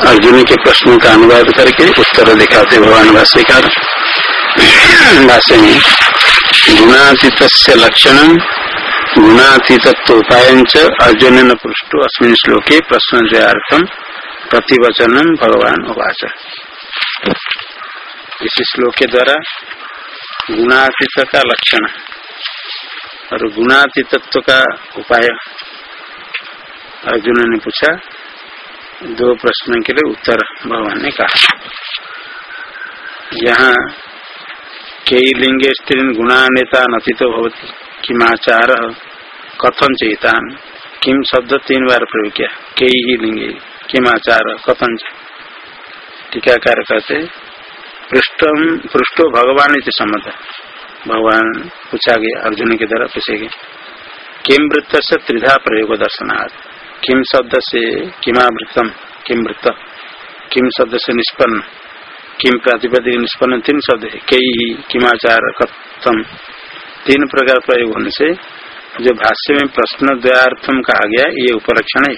अर्जुन के प्रश्नों का अनुवाद करके उत्तर दिखाते भगवान भाष्यकार। भाष्य में गुणातीत लक्षण गुणातीतोपाय अर्जुन न पृष्ठ अस्मिन श्लोके प्रश्न जयाथम प्रतिवचनम भगवान उवाच। इस श्लोक के द्वारा गुणातीत का लक्षण और गुणातीतत्व का उपाय अर्जुन ने पूछा दो प्रश्न के लिए उत्तर भगवान ने कहा। यहाँ कई लिंगे स्त्री गुणानेता नतीतो भवती। किमाचार कथन चेतान? किम शब्द तीन बार प्रयोग किया? कई ही लिंगे। किमाचार कथन टीकाकार कहते पृष्ठम पृष्ठो भगवान इति सम्मत। भगवान पूछा गया अर्जुन के द्वारा पूछे गए किम वृत्त से त्रिधा प्रयोग दर्शनार्थ किम शब्द से किमावृतम किम वृत्त किम शब्द से निष्पन्न किम प्रातिपदिक निष्पन्न, तीन शब्द है कई किमाचार कथम तीन प्रकार प्रयोग होने से जो भाष्य में प्रश्न द्वयार्थम कहा गया, ये उपलक्षण है।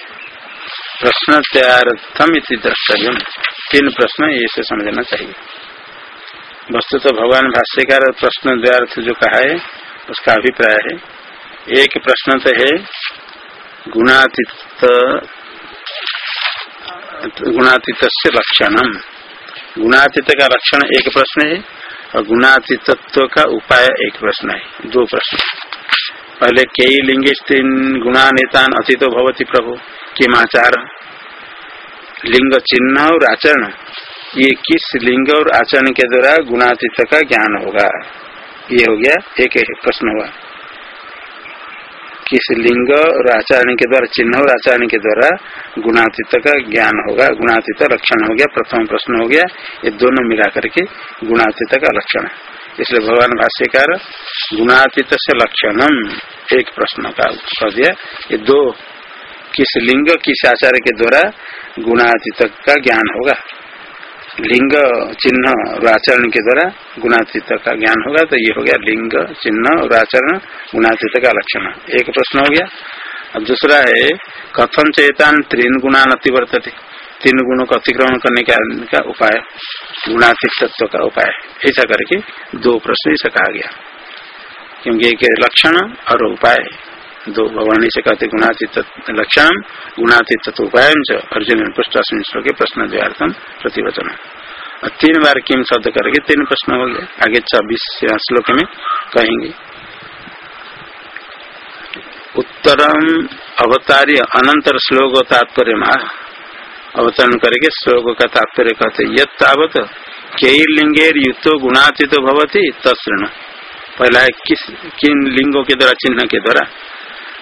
प्रश्न त्यार्थम इति द्रष्टव्य तीन प्रश्न ये समझना चाहिए। वस्तु तो भगवान भाष्यकार प्रश्न द्वयार्थ जो कहा है, उसका अभिप्राय है। एक प्रश्न तो है गुणातीत गुणातीत से लक्षणम। गुणातीत का लक्षण एक प्रश्न है, और गुणातीतत्व का उपाय एक प्रश्न है, दो प्रश्न। पहले कई लिंग स्त्रीन गुणानेतान अतीतो भवती प्रभु, किम आचार लिंग चिन्ह और आचरण। ये किस लिंग और आचरण के द्वारा गुणातीत का ज्ञान होगा? ये हो गया, एक प्रश्न हुआ। किस लिंग और आचरण के द्वारा, चिन्ह और आचरण के द्वारा गुणातीत का ज्ञान होगा, गुणातीत लक्षण हो गया, प्रथम प्रश्न हो गया, ये दोनों मिला करके गुणातीत का लक्षण इसलिए भगवान भाष्यकार, गुणातीत से लक्षणम, एक प्रश्न का कह दिया, ये दो, किस लिंग, किस आचार्य के द्वारा गुणातीत का ज्ञान होगा। लिंग चिन्ह और आचरण के द्वारा गुणातीत का ज्ञान होगा तो ये हो गया लिंग चिन्ह और आचरण गुणातीत का लक्षण। एक प्रश्न हो गया। अब दूसरा है कथन चेतान तीन गुणा वर्तते तीन गुणों का अतिक्रमण करने का, का उपाय गुणातीत तत्व का उपाय। ऐसा करके दो प्रश्न ऐसा कहा गया। क्योंकि एक लक्षण और उपाय। दो भगवान से कहते गुणातीत लक्षण, गुणातीत उपाय अर्जुन पृष्ठ के प्रश्न द्वार्थम प्रतिवचन। तीन बार किम शब्द करेंगे, तीन प्रश्न हो गया आगे छब्बीस श्लोक में कहेंगे। उत्तरम अवतार्य अनंतर श्लोक तात्पर्य अवतरण करके श्लोक का तात्पर्य कहते यद कई लिंगेर युतो गुणातीत भवती तत्ण पहला है किस किन लिंगों के द्वारा, चिन्ह के द्वारा?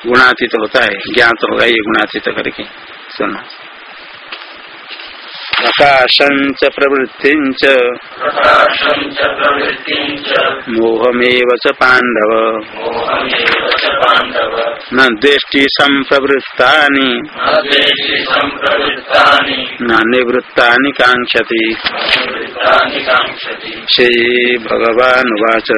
गुणातीत तो होता है ज्ञात तो होगा ये गुणातीत करके। सुनो। प्रकाशं च प्रवृत्तिं च। मोहमेव च पाण्डव। न द्वेष्टि सम्प्रवृत्तानि। न निवृत्तानि काङ्क्षति। श्रीभगवानुवाच।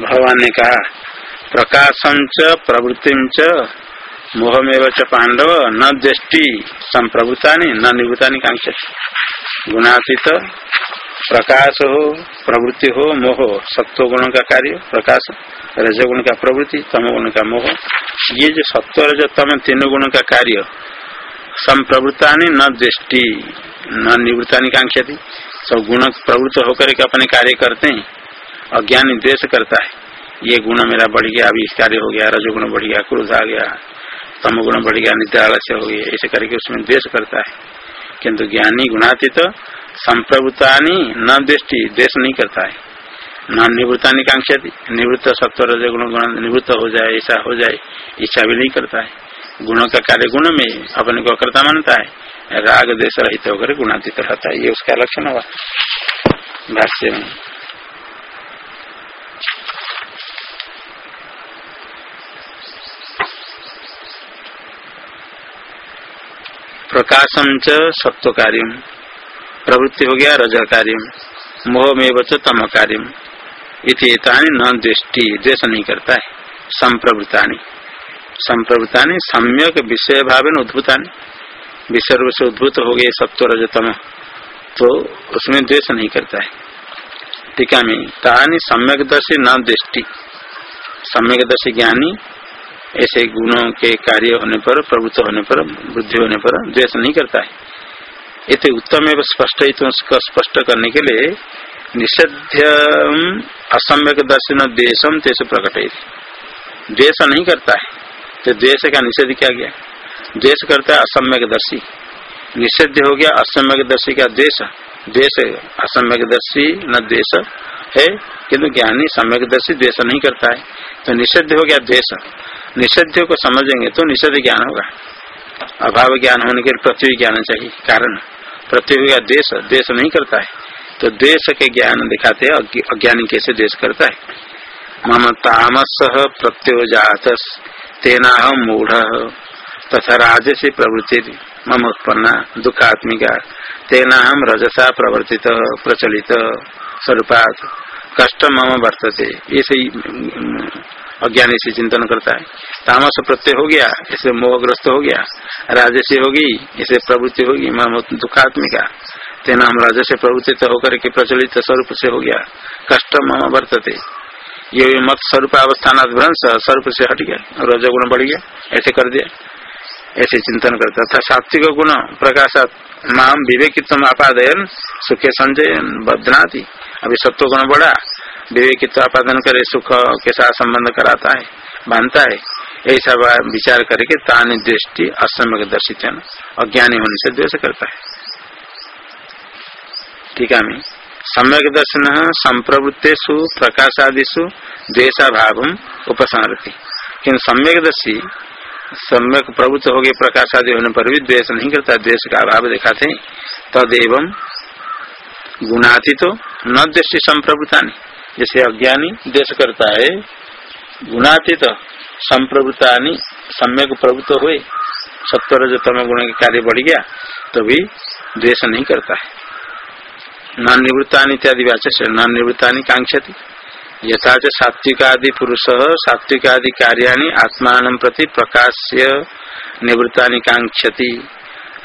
भगवान ने कहा प्रकाशम च, प्रवृत्ति च, मोहमेव च पांडव, न दृष्टि संप्रभुता न निवृत्ता कांक्ष गुणातीत, प्रकाश हो प्रवृत्ति हो मोह सत्व गुण का कार्य प्रकाश। रजगुण का प्रवृत्ति तम गुण का मोह। ये जो सत्व रज तम तीनों गुणों का कार्य संप्रवृत्ता न दृष्टि, न निवृत्ता कांक्षा थी सब गुण प्रवृत्त होकर के अपने कार्य करते हैं, अज्ञानी द्वेष करता है। ये गुण मेरा बढ़ गया, अभी कार्य हो गया, रजगुण बढ़ गया, क्रोध आ गया तम गुण बढ़ गया नित्य आलस्य हो गया ऐसे करके उसमें द्वेष करता है। किंतु ज्ञानी गुणातीत संप्रभुता न दृष्टि, द्वेष नहीं करता है। न निवृत्ता कांक्षा निवृत्त सत्व रजगुण गुण निवृत्त हो जाए ऐसा हो जाए इच्छा भी नहीं करता है गुणों का कार्य गुण में अपने को कर्ता मानता है राग देश रहित होकर गुणातीत रहता है ये उसका लक्षण हुआ भाष्य में प्रकाशम च सत्व कार्य प्रवृत्ति हो गया रज कार्य मोह में बचो तम कार्य इतना न दृष्टि द्वेष नहीं करता है। संप्रवृत्तानी संप्रवृत्तानी सम्यक विषय भाव उद्भुता विषय रूप से उद्भूत हो गए सत्व रजतम। तो उसमें द्वेष नहीं करता है। टीका में, तानी सम्यक दर्शी न दृष्टि। सम्यक दर्शी ज्ञानी, ऐसे गुणों के कार्य होने पर प्रभुत्व होने पर वृद्धि होने पर द्वेष नहीं करता है। इतने उत्तम एवं स्पष्ट स्पष्ट करने के लिए निषेध्य असम्यक दर्शन द्वेषम तेज प्रकट द्वेष नहीं करता है तो द्वेष का निषेध किया गया? द्वेष करता है असम्यक दर्शी। निषेध हो गया असम्यक दर्शी का द्वेष। द्वेष असम्यक दर्शी न द्वेष है, किंतु ज्ञानी सम्यक दर्शी द्वेष नहीं करता है। तो निषेध हो गया द्वेष। निषेध को समझेंगे तो निषेध ज्ञान होगा। अभाव ज्ञान होने के लिए पृथ्वी ज्ञान चाहिए। कारण, पृथ्वी का द्वेष द्वेष नहीं करता है। तो द्वेष के ज्ञान दिखाते हैं अज्ञानी कैसे द्वेष करता है? मम तामस प्रत्योजात तेना मूढ़, तथा राजसी प्रवृत्ति मम उत्पन्ना, दुखात्मिका तेना हम रजसा प्रवर्तित, प्रचलित, स्वरूपात, कष्ट मम वर्तते। ऐसे अज्ञानी से चिंतन करता है। तामस प्रत्यय हो गया इसे मोहग्रस्त हो गया, राजसी होगी इसे प्रवृत्ति होगी मम दुखात्मिका। तेना हम राज से प्रवृत्ति होकर के प्रचलित स्वरूप से हो गया। कष्ट मम वर्तते। ये मत स्वरूप अवस्थान भ्रंश स्वरूप से हट गया रजगुण बढ़ गया। ऐसे कर दिया। ऐसे चिंतन करता। था सात्विक गुण प्रकाशात माम विवेकित्व आपादयन, सुखे संजय बदनाती अभी सत्व गुण बढ़ा। विवेकित्व आपादन करे, सुख के साथ संबंध कराता है, बांधता है। ऐसा विचार करके तानी दृष्टि असम्यक दर्शित अज्ञानी होने से द्वेष करता है। ठीक है सम्यक दर्शन संप्रवृत्तेषु द्वेषा भाव उपसंहति किन्तु सम्यक दर्शी, सम्यक प्रभुत्व हो गए प्रकाश आदि होने पर भी द्वेष नहीं करता, द्वेष का अभाव दिखाते तदेव गुणातीत तो न दृष्टि संप्रभुता जैसे अज्ञानी द्वेष करता है, गुणातीत तो संप्रभुता सम्यक प्रभुत्व हुए सत्वर जो तम गुण के कार्य बढ़ गया तो भी द्वेष नहीं करता है। न निवृत्ता इत्यादि वाच्य न निवृत्ता कांक्षती। यथा सात्विकादि पुरुष, सात्विकादि कार्याणि आत्मान प्रति प्रकाश्य निवृत्ता कांक्षति।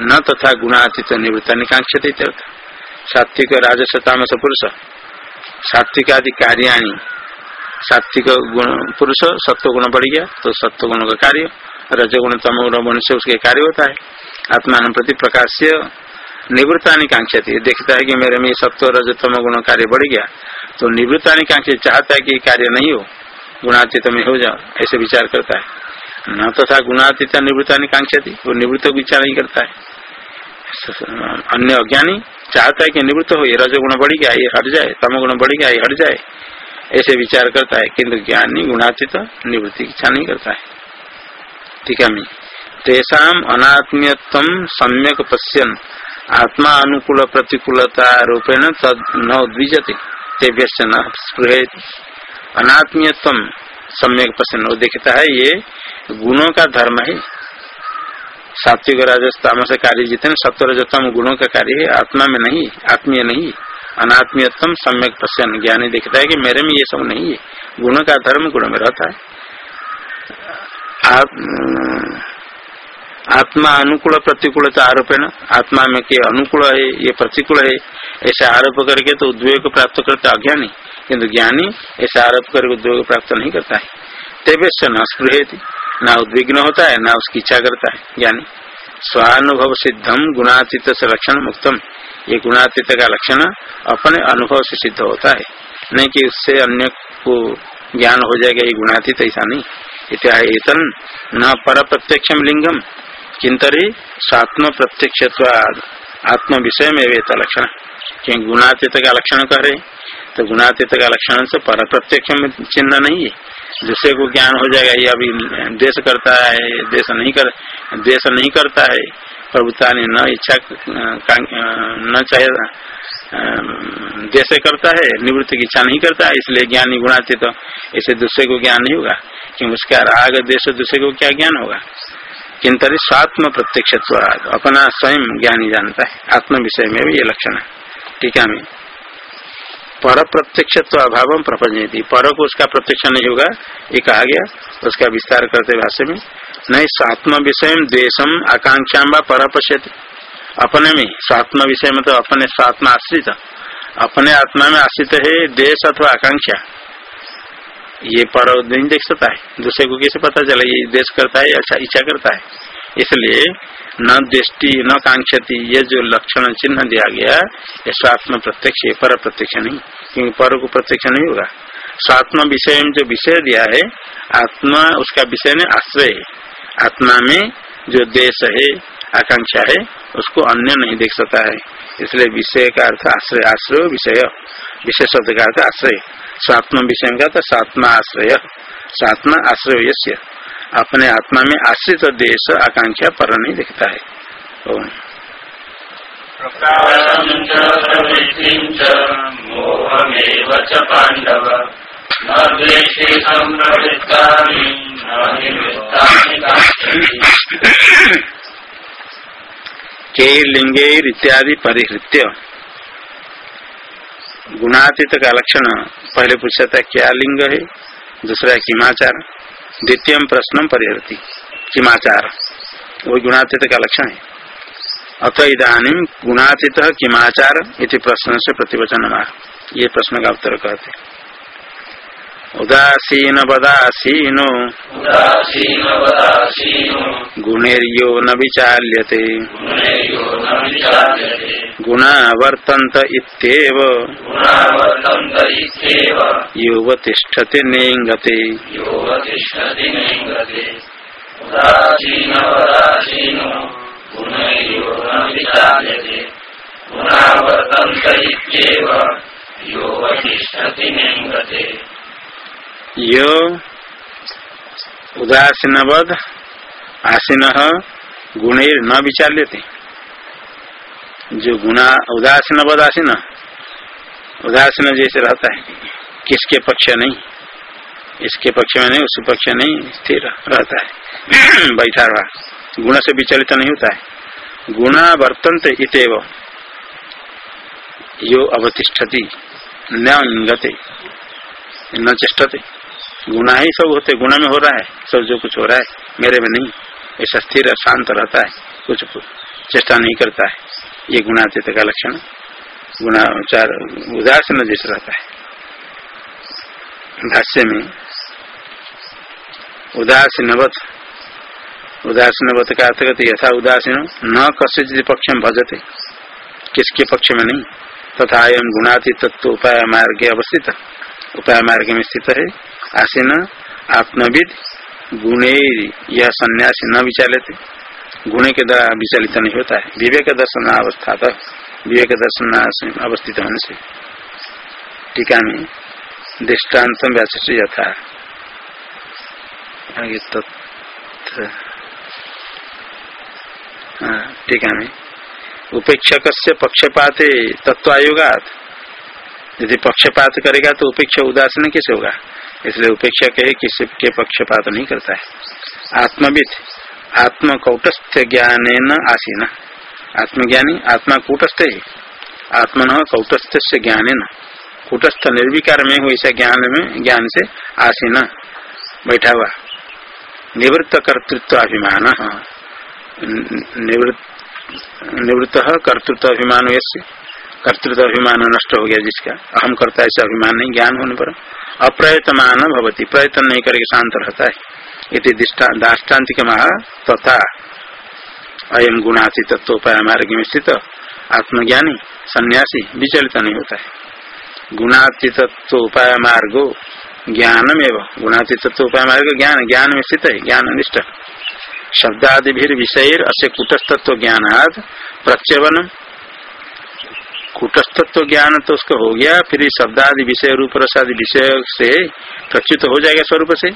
न तथा गुणातीत निवृत्ता कांक्षति सात्विक, राजस, तामस, पुरुष। सात्विकादि कार्याणि। सात्विक गुण, पुरुष सत्व गुण बढ़ गया तो सत्व गुण का कार्य। रजगुण, तम गुण गुण से उसके कार्य होता है। आत्मान प्रति प्रकाश्य निवृत्ता कांक्षति देखता है कि मेरे में सत्व रजतम गुण कार्य बढ़ गया। तो निवृत्ता कांक्षी चाहता है कि कार्य नहीं हो, गुणातीत में हो जाओ, ऐसे विचार करता है। न तो था गुणातीत निवृत्ता कांक्षती वो निवृत्त विचार नहीं करता है। अन्य अज्ञानी चाहता है कि निवृत्त हो, ये रजगुण बढ़ गया, ये हट जाए तम गुण बढ़ गया, ये हट जाए, ऐसे विचार करता है। किंतु ज्ञानी गुणातीत निवृत्ति इच्छा नहीं करता है। ठीक है तेषाम अनात्मीयत्व सम्यक पश्यन। आत्मा अनुकूल प्रतिकूलता रूपेण तद न उद्विजते तेभ्य न स्पृह अनात्मीयत्व सम्यक वो देखता है, ये गुणों का धर्म है। सात्विक राजस्थान से कार्य जितने सत्वर गुणों का कार्य है। आत्मा में नहीं, आत्मीय नहीं। अनात्मीयतम सम्यक प्रसन्न ज्ञानी देखता है कि मेरे में ये सब नहीं है। गुणों का धर्म गुण में रहता है। आत्मा अनुकूल प्रतिकूलता आरोप है ना? आत्मा में के अनुकूल है, ये प्रतिकूल है, ऐसे आरोप करके तो उद्वेग प्राप्त करता अज्ञानी। किन्तु ज्ञानी ऐसे आरोप करके उद्वेग प्राप्त नहीं करता है। तेबे से न स्पृह न उद्विग्न होता है, न उसकी इच्छा करता है। ज्ञानी, स्वानुभव सिद्धम गुणातीत से लक्षण मुक्तम ये गुणातीत का लक्षण अपने अनुभव से सिद्ध होता है। नहीं कि उससे अन्य को ज्ञान हो जाएगा, ये गुणातीत ऐसा नहीं। इतना न पर प्रत्यक्षम लिंगम किंतरी स्वात्म प्रत्यक्ष आत्म विषय में वेता लक्षण क्यों गुणातीत का लक्षण कह रहे तो गुणातीत का लक्षण से पर प्रत्यक्ष में चिन्ह नहीं है। दूसरे को ज्ञान हो जाएगा, ये अभी देश करता है, देश नहीं कर, देश नहीं करता है। प्रभुता ने न इच्छा न चाहे देश करता है, निवृत्ति की इच्छा नहीं करता, इसलिए ज्ञानी गुणातीत। ऐसे दूसरे को ज्ञान नहीं होगा, क्योंकि उसका राग देश, दूसरे को क्या ज्ञान होगा? किंतु स्वात्म प्रत्यक्ष अपना स्वयं ज्ञानी जानता है। आत्म विषय में भी ये लक्षण है। टीका में पर प्रत्यक्ष अभाव प्रपंचती। पर को उसका प्रत्यक्ष नहीं होगा, ये कहा गया। उसका विस्तार करते भाष्य में, नहीं स्वात्म विषय द्वेशम आकांक्षा व पर अपने में स्वात्म विषय में तो अपने स्वात्मा आश्रित। अपने आत्मा में आश्रित है द्वेश अथवा आकांक्षा। ये पर नहीं देख सकता है। दूसरे को कैसे पता चला ये देश करता है अच्छा इच्छा करता है? इसलिए न दृष्टि, न कांक्षति, ये जो लक्षण चिन्ह दिया गया, ये स्वात्म प्रत्यक्ष पर प्रत्यक्ष नहीं। क्योंकि पर को प्रत्यक्ष नहीं होगा। स्वात्म विषय में जो विषय दिया है, आत्मा, उसका विषय ने आश्रय। आत्मा में जो देश है, आकांक्षा है, उसको अन्य नहीं देख सकता है। इसलिए विषय का अर्थ आश्रय आश्रय विषय। विशेष शब्द का अर्थ आश्रय। स्वात्म विषय का अर्थ स्वात्मा आश्रय स्वात्मा आश्रय अपने आत्मा में आश्रित देश आकांक्षा पर नहीं दिखता है। के लिंगेर इत्यादि परिहृत्य गुणातीत का लक्षण पहले पूछा था क्या लिंग है? दूसरा है किमाचार। द्वितीय प्रश्न परिहरती किमाचार। वो गुणातीत का लक्षण है। अत इधानी गुणातीत किमाचार इति प्रश्न से प्रतिवचन ये प्रश्न का उत्तर कहते उदासीन बदासीनो। गुणेर्यो न विचाल्यते। गुणा वर्तन्त इत्येव। युवतिष्ठति नेङ्गते। यो उदासीनवद आसीन गुणेर न विचार लेते जो गुणा उदासीन बदासीन उदासीन जैसे रहता है। किसके पक्ष नहीं? इसके पक्ष में नहीं उसके पक्ष नहीं, स्थिर रहता है। बैठा रहा। गुण से विचलित नहीं होता है। गुणा वर्तंत इतव। यो अवतिष्ठति। नंगते न चेष्टते। गुणा ही सब होते। गुण में हो रहा है। सब जो कुछ हो रहा है, मेरे में नहीं। ऐसा स्थिर, शांत रहता है। कुछ चेष्टा नहीं करता है। ये गुणातीत का लक्षण गुणाचार उदासीन जैसे रहता है। भाष्य में, उदासीनवत उदासीनवत का अर्थ कहते यथा उदासीन, न कस्य पक्ष में भजते। किसके पक्ष में नहीं? तथा एम गुणातीत तत्व उपाय मार्ग अवस्थित। उपाय मार्ग में स्थित है, आसीन, आत्मविद, गुणे यह सन्यासी न विचार लेते गुणे के द्वारा विचलित नहीं होता है। विवेक दर्शन अवस्था तक, विवेक दर्शन अवस्थित होने से। टीका में दृष्टांत यथा टीका में। उपेक्षक से पक्षपात तत्व तत्वायुगात यदि पक्षपात करेगा तो उपेक्षा उदासीन कैसे होगा? इसलिए उपेक्षा है किसी के पक्षपात नहीं करता है। आत्मविद। आत्म कौटस्थ ज्ञान आसीन। आत्मज्ञानी आत्मा कूटस्थ है। आत्मन कौटस्थ से ज्ञान कूटस्थ निर्विकार में हुई ऐसा ज्ञान में, ज्ञान से आसीन। बैठा हुआ। निवृत्त कर्तृत्व अभिमान निवृत्त कर्तृत्व अभिमान वैसे कर्तृत्व अभिमान नष्ट हो गया जिसका। अहम करता है अभिमान नहीं, ज्ञान होने पर अप्रयतमान भवती। प्रयत्न नहीं करके शांत रहता है। इति दाष्टान्तिक तथा अयम गुणाती तत्वोपाय मार्ग में स्थित आत्मज्ञानी सन्यासी विचलित नहीं होता है। गुणाती तत्वोपाय मार्गो ज्ञानम एवं गुणाती तत्वोपाय मार्ग ज्ञान ज्ञान में स्थित है ज्ञान निष्ठ शब्दादि भी विषय असे कुटस्तत्व ज्ञानाद प्रत्यवन। कुटस्तत्व ज्ञान तो उसका हो गया, फिर शब्दादि विषय रूप रसादि विषय से प्रच्युत हो जाएगा स्वरूप से।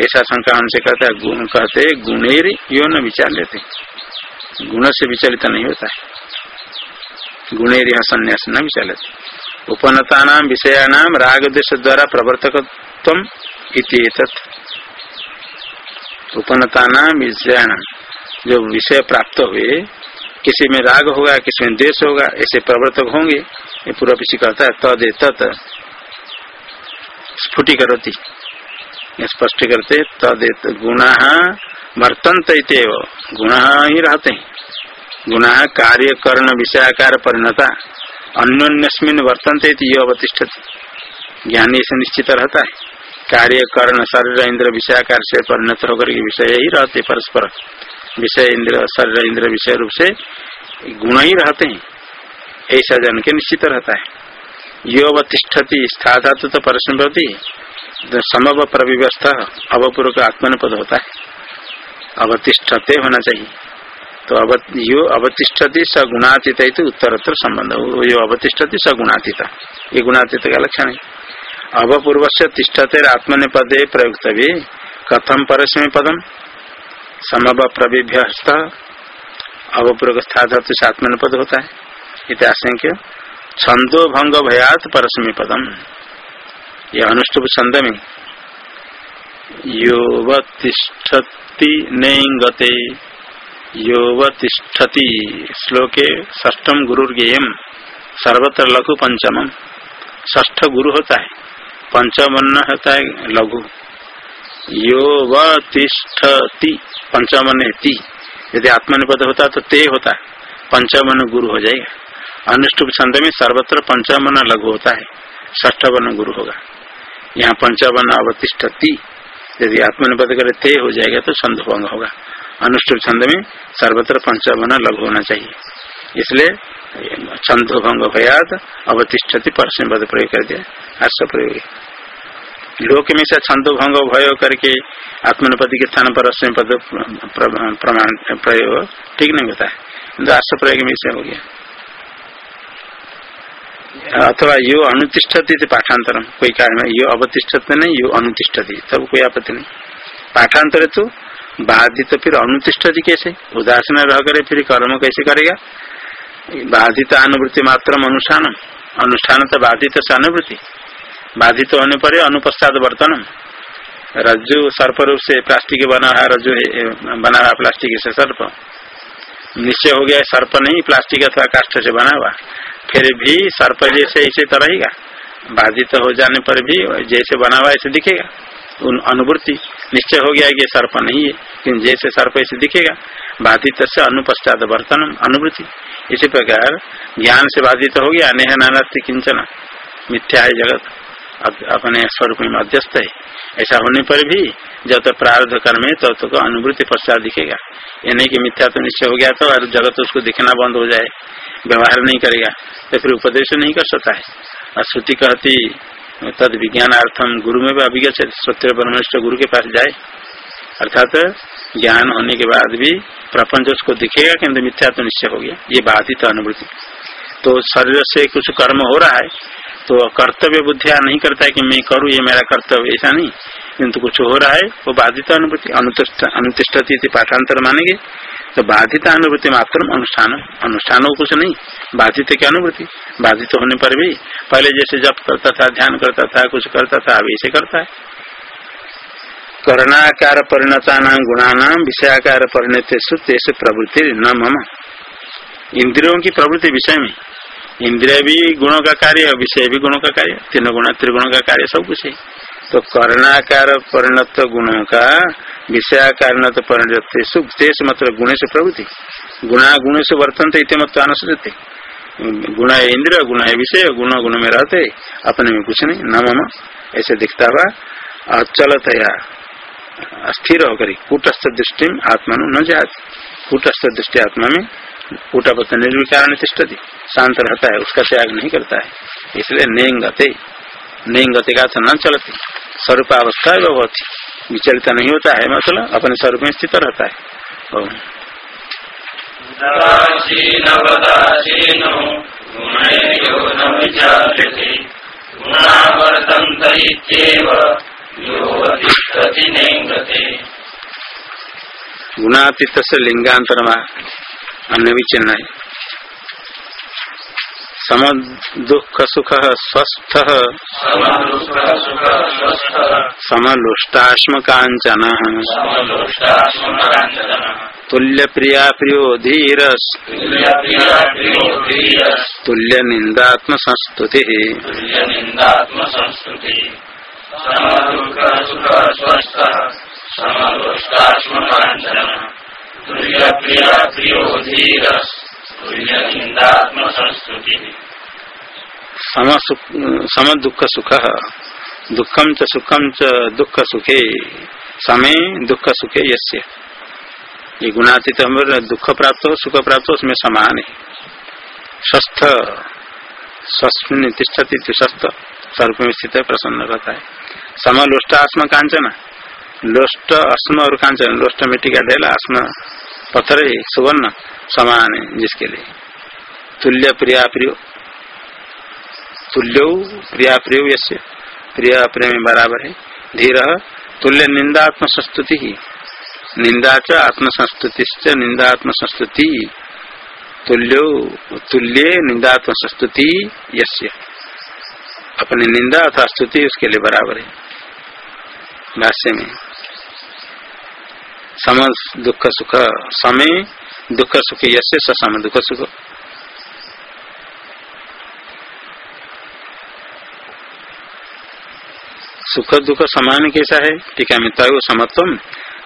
ऐसा शंका उनसे कहता है, गुण कहते गुणेर, यो न विचार लेते। गुण से विचलित नहीं होता है। गुणेर यह संन्यास न विचार लेते उपनता नाम विषयानाम राग देश द्वारा प्रवर्तक उपनता नाम विषयाणाम जो विषय प्राप्त हुए, किसी में राग होगा, किसी में द्वेष होगा, ऐसे प्रवर्तक होंगे। ये पूरा पीछे कहता है, तद तत् स्फुटी करती स्पष्ट करते तद गुण वर्तंत गुण ही रहते हैं। गुण कार्य कर्ण विषयाकार परिणता, अन्योन्यस्मिन वर्तनते ये अवतिष्ठ ज्ञानी से निश्चित रहता है। कार्य कर्ण शरीर इंद्र विषयाकार से परिणत होकर के विषय ही रहते परस्पर। विषय इंद्र, शरीर इंद्र विषय रूप से गुण ही रहते हैं। ऐसा जन के निश्चित रहता है। यो अवतिष्ठति स्थाधातु तो परस्पर प्रति समव प्रविव्यस्था अवपूर्वक आत्मन पद होता है, अवतिष्ठते होना चाहिए। तो अव यो अवतिष्ठति स गुणातीत उत्तरत्र संबंध। यो अवतिष्ठति स गुणातीत। ये गुणातीत का लक्षण है। अवपूर्व से तिष्ठते आत्मनि पदे प्रयुक्त भी कथम परस्मी पदम समव प्रविभ्यस्त अवपूर्व स्थाधतु से आत्मन पद होता है। इतिहासंख्य छंदो भंग भयात परस्मी पदम। यह अनुष्टुप छंद में योवतिष्ठति नैंगते योवतिष्ठति श्लोके ष्टम गुरुर्गेयम सर्वत्र लघु पंचम ष्ठ गुरु होता है। पंचमन्न होता है लघु। यो विष्ठती पंचमन ती यदि आत्मनिपद होता तो ते होता है। पंचमन गुरु हो जाएगा। अनुष्टुप छंद में सर्वत्र पंचमन लघु होता है। ष्ठ गुरु होगा। यहाँ पंचवन अवतिष्ठती। यदि आत्मनिपद करे ते हो जाएगा तो छंद भंग होगा। अनुष्टुप छंद में सर्वत्र पंचवन लघु होना चाहिए। इसलिए छंद भंग भयाद अवतिष्ठती परसम पद प्रयोग कर दिया। हर्ष प्रयोग लोक में से छंदो भंग भय करके आत्मनिपति के स्थान पर पद प्रमाण प्रयोग ठीक नहीं होता है। किन्तु प्रयोग में से हो गया। अथवा यो अनुतिष्ठती पाठांतरम कोई कारण यो अवतिष्ठत नहीं, यो अनुतिष्ठती। तब कोई आपत्ति नहीं। पाठांतर तो बाधित फिर अनुतिष्ठती कैसे? उदासीन रह करे, फिर कर्म कैसे करेगा? बाधित अनुवृत्ति मात्र अनुष्ठान अनुष्ठान तो बाधित से अनुवृत्ति। बाधित तो होने पर अनुपस्ताद बर्तन रज्जु सर्प रूप से प्लास्टिक बना है, रज्जु बना हुआ प्लास्टिक से सर्प। निश्चय हो गया सर्प नहीं, प्लास्टिक अथवा काष्ठ से बना हुआ। फिर भी सर्प जैसे ऐसे तो रहेगा बाधित हो जाने पर भी जैसे बना हुआ ऐसे दिखेगा। उन अनुभूति निश्चय हो गया कि सर्प नहीं है लेकिन जैसे सर्प ऐसे दिखेगा। बाधित से अनुपश्चात बर्तन अनुभूति इसी प्रकार ज्ञान से बाधित हो गया नेह नाना किंचन। मिथ्या है जगत अपने स्वरूप में मध्यस्थ है। ऐसा होने पर भी जब तक प्रारब्ध कर्म है, तब तक अनुभूति पश्चात दिखेगा। ये नहीं कि मिथ्या तो निश्चय हो गया तो जगत उसको दिखना बंद हो जाए। व्यवहार नहीं करेगा तो फिर उपदेश नहीं कर सकता है। और श्रुति कहती तद विज्ञानार्थम गुरु में भी अभिज्ञ सत्य परमेश्वर गुरु के पास जाए। अर्थात ज्ञान होने के बाद भी प्रपंच उसको दिखेगा किन्तु मिथ्या तो निश्चय हो गया। ये बाधित अनुभूति तो शरीर से कुछ कर्म हो रहा है तो कर्तव्य बुद्धिया नहीं करता है कि मैं करूँ, ये मेरा कर्तव्य, ऐसा नहीं। किंतु कुछ हो रहा है, वो बाधित अनुभूति अनुतिष्ठती पाठांतर मानेंगे। तो बाधित अनुभूति मात्र अनुष्ठान अनुष्ठान कुछ नहीं। बाधित की अनुभूति बाधित होने पर भी, पहले जैसे जप करता था, ध्यान करता था, कुछ करता था अभी ऐसे करता है। करणाकार परिणता नाम गुणानाम विषयाकार परिणत तेज प्रवृत्ति न मम। इंद्रियों की प्रवृत्ति विषय में। इंद्रिय भी गुणों का कार्य, विषय भी गुणों का कार्य, तीनों गुण त्रिगुणों का कार्य, सब कुछ है। तो कर्णाकार परिणत गुणों का विषयाकार परिणत तेज मतलब गुण से प्रवृत्ति गुणा गुण से वर्तन थे मत अनुसृत गुण है इंद्र गुण है विषय, गुण गुण में रहते। अपने में कुछ नहीं। न ऐसे दिखता हुआ अचलतया स्थिर होकर कूटस्थ दृष्टि आत्मा न जाती। कूटस्थ दृष्टि आत्मा में कूटपत निर्विकार तिष्ठती। शांत रहता है, उसका त्याग नहीं करता है। इसलिए नेंगते। नेंगते का न चलती। स्वरूप अवस्था बहुत विचलित नहीं होता है मतलब अपने स्वरूप में स्थित रहता है। गुणातीत से लिंगांतर अन्य भी चिन्ह है सम दुख सुख स्वस्थ। समलुष्टाश्म कांचन तुल्य प्रिया प्रियो धीरस तुल्य निंदात्म संस्तुति प्रिया प्रियो धीरस सम दुख सुख दुखम च सुखम च दुख सुखे समय दुख सुखे यस्य। ये गुणातीत हमारे दुख प्राप्त हो सुख प्राप्त हो उसमें समान। है स्वस्थ तिष्ठती स्वस्थ स्वरूप में स्थित प्रसन्न रहता है। सम लोष्ट आसम कांचन, लोष्ट अस्म और कांचन, लोष्ट मिट्टी का ढेला आसम पत्थर सुवर्ण समान है जिसके लिए। तुल्य प्रिया प्रियो। तुल्यो प्रिया प्रियो यश्य प्रिय प्रेम बराबर है। धीर तुल्य निंदात्म संस्तुति ही। निंदा च आत्म संस्तुति निंदा आत्म संस्तुति। तुल्यो तुल्य निंदात्म संस्तुति यस्य। अपनी निंदा अथवा स्तुति उसके लिए बराबर है। भाष्य में। सम दुख सुख, समय दुख सुख यसे सम दुख सुख। सुख दुख समान कैसा है? टीका में तय समत्व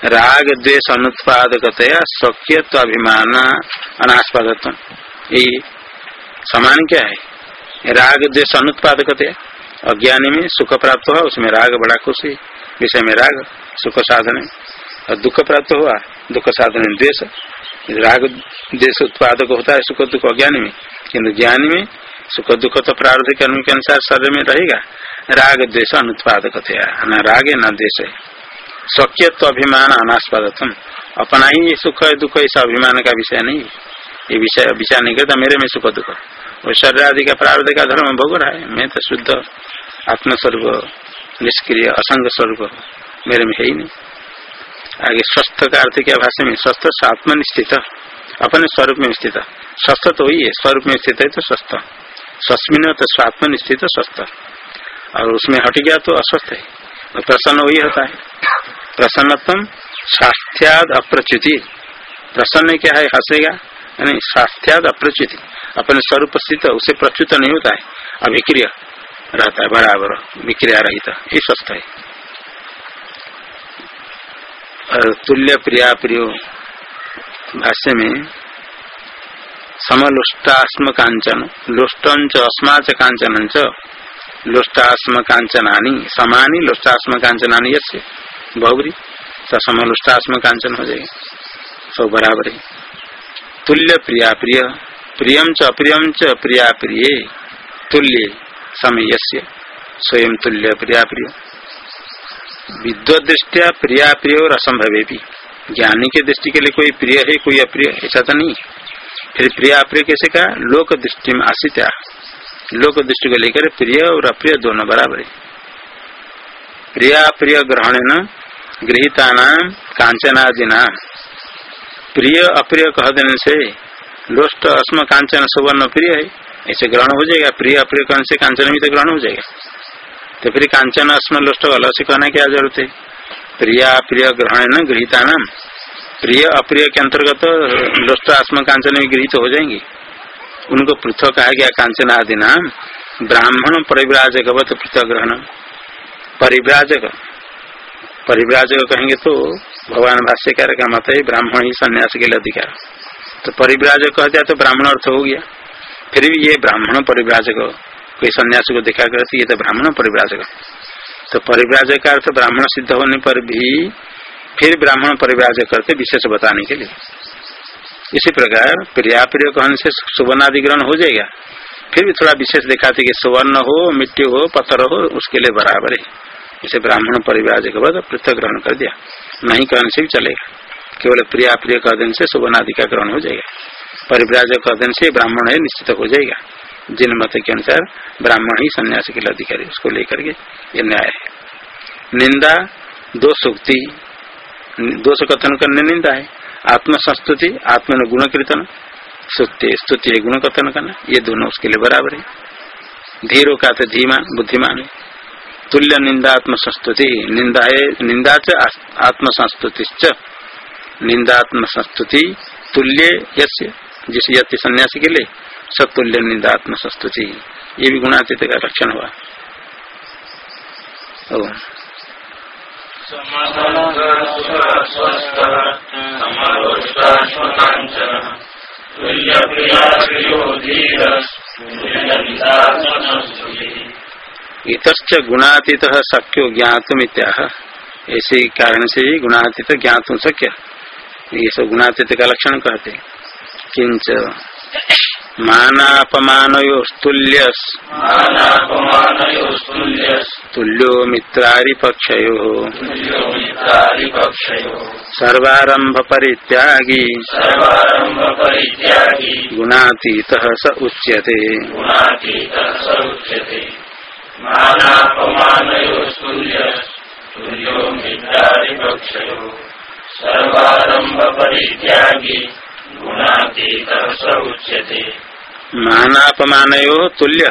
राग, द्वेष, अनुत्पादकतया, स्वकीयत्व, अभिमान अनास्पादत्व समान क्या है? राग, द्वेष, अनुत्पादकतया। अज्ञानी में सुख प्राप्त हुआ, उसमें राग बड़ा खुशी विषय में राग, सुख साधन और दुख प्राप्त हुआ, दुख साधन द्वेष। राग देश उत्पादक होता है, सुख दुख अज्ञानी में। किन्तु ज्ञान में सुख दुख तो प्रार्थ कर्म के अनुसार शरीर में रहेगा। राग द्वेष अनुत्पादक न राग है, न द्वेष है। स्वकीयत्व अभिमान अनास्पदम अपना ही सुख दुख ऐसा अभिमान का विषय नहीं है। ये विषय, विचार नहीं करता, मेरे में सुख दुख वो शरीर आदि का प्रारब्ध का धर्म भोग रहा है। मैं तो शुद्ध, आत्मस्वरूप, निष्क्रिय, असंग स्वरूप, मेरे में है ही नहीं। आगे स्वस्थ का अर्थ क्या भाषा में स्वस्थ आत्मनिस्थित अपने स्वरूप में स्थित स्वस्थ तो वही है, स्वरूप में स्थित है तो स्वस्थ। स्वस्मिन तो स्वात्मनिस्थित स्वस्थ। और उसमें हट गया तो अस्वस्थ है। प्रसन्न वही होता है। प्रसन्नतम स्वास्थ्याद अप्रच्युति प्रसन्न क्या है? हंसेगा। यानी स्वास्थ्याद अप्रच्युति अपने स्वरूप स्थित, उसे प्रच्युत नहीं होता है। अभिक्रिय रहता है, बराबर। विक्रिया रहित। ये स्वस्थ है। तुल्य प्रिया प्रियो भाष्य में समलुष्टास्म कांचन लुष्टन च अस्मा कांचन च लुष्टास्म कांचनानी समानी लुष्टास्म कांचनानी यसे बहुबरी समलुष्टास्म कांचन हो जाएगा। सब बराबर है। तुल्य प्रिया प्रिय प्रियम च अप्रियम च प्रिया प्रिय, तुल्य, समय स्वयं तुल्य प्रिया प्रिय। विद्वदृष्टिया प्रिया प्रिय और असंभव भी ज्ञानी के दृष्टि के लिए कोई प्रिय है, कोई अप्रिय, ऐसा तो नहीं। फिर प्रिया अप्रिय कैसे कहा लोक दृष्टि में आशित लोक दृष्टि को लेकर प्रिय और अप्रिय दोनों बराबर है। प्रिया प्रिय ग्रहण न गृहिता नाम कांचनादि नाम प्रिय अप्रिय कह देने से लोष्ट अस्म कांचन सुवर्ण प्रिय है, ऐसे ग्रहण हो जाएगा। प्रिय अप्रिय कहने से कांचन भी तो ग्रहण हो जाएगा। तो फिर कांचन अस्म लुष्ट अलग से कहना क्या ज़रूरत है प्रिया प्रिय ग्रहण न गृहिता नाम प्रिय अप्रिय के अंतर्गत लुष्ट अस्म कांचन भी गृहित हो जाएँगे उनको पृथक कहा गया कांचन आदि नाम ब्राह्मण परिव्राजक पृथक ग्रहण परिव्राजक परिव्राजक कहेंगे तो भगवान भाष्यकार का मत है ब्राह्मण ही संन्यास के लिए अधिकार तो परिव्राजक कह दिया तो ब्राह्मण अर्थ हो गया फिर भी ये ब्राह्मण परिव्राजक कोई सन्यासी को देखा करते ये तो ब्राह्मण परिव्राजक तो परिव्राजक का अर्थ ब्राह्मण सिद्ध होने पर भी फिर ब्राह्मण परिव्राजक करते विशेष बताने के लिए। इसी प्रकार प्रिया प्रिय कहने से सुवर्ण आदि ग्रहण हो जाएगा। फिर भी थोड़ा विशेष दिखाते कि सुवर्ण हो, मिट्टी हो, पत्थर हो, उसके लिए बराबर है। इसे ब्राह्मण परिवार के बाद पृथक ग्रहण कर दिया। नहीं कहने से भी चलेगा। केवल प्रिया प्रिय कह देने से सुवर्ण आदि का ग्रहण हो जाएगा। परिव्राज कह देने से ब्राह्मण है, निश्चित हो जाएगा। जिन मत के अनुसार ब्राह्मण ही सन्यास के लिए अधिकारी उसको लेकर के ये न्याय है। निंदा दोष उक्ति दोष कथन करने निंदा है। आत्म संस्तुति आत्म गुण कीर्तन स्तुति स्तुति गुण कथन करना, ये दोनों उसके लिए बराबर है। धीरो का तो धीमान, बुद्धिमान है। तुल्य निंदा आत्म संस्तुति निंदा है, निंदा च आत्म संस्तुति निंदात्म संस्तुति तुल्य जिस यति सन्यासी के लिए सतुल्य निंदात्म संस्तुति ये भी गुणातीत का लक्षण हुआ। ओ इतच गुणातीत शक्यो ज्ञातुम इत्याह ऐसे कारण से ही गुणातीत ज्ञातुम शक्य। ये सब गुणातीत का लक्षण कहते किंच मानापमानयोस्तुल्य तुल्यो मित्रारिपक्षयो सर्वारंभ परित्यागी गुणातीत स उच्यते। सर्वारंभ परित्यागी स उच्यते मानापमान तुल्य।